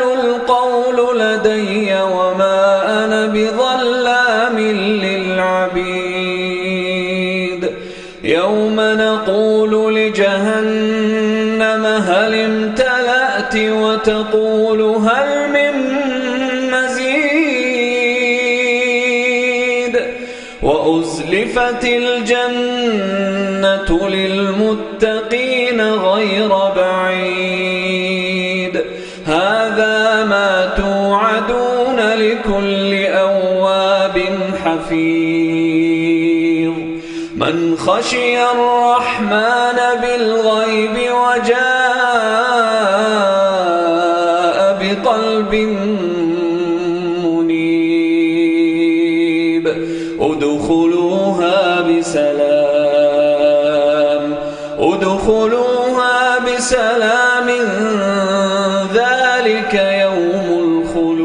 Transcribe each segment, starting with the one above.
يبدل القول لدي وما أنا بظلام للعبيد يوم نقول لجهنم هل امتلأت وتقول هل من مزيد وأزلفت الجنة للمتقين غير بعيد هذا ما توعدون لكل أواب حفيظ. من خشي الرحمن بالغيب وجاء بقلب منيب. ادخلوها بسلام ادخلوها بسلام. ذلك يوم الخلود.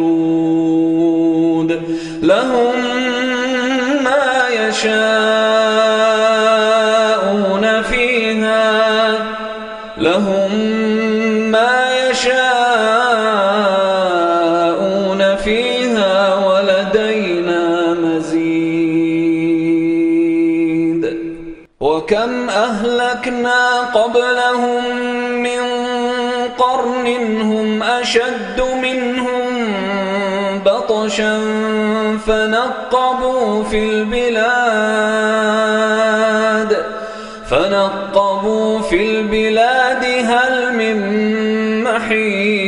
لهم ما يشاءون فيها لهم ما يشاءون فيها ولدينا مزيد. وكم أهلكنا قبلهم قرن هم أشد منهم بطشا فنقبوا في البلاد فنقبوا في البلاد هل من محيص؟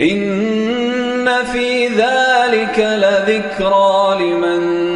إن في ذلك لذكرى لمن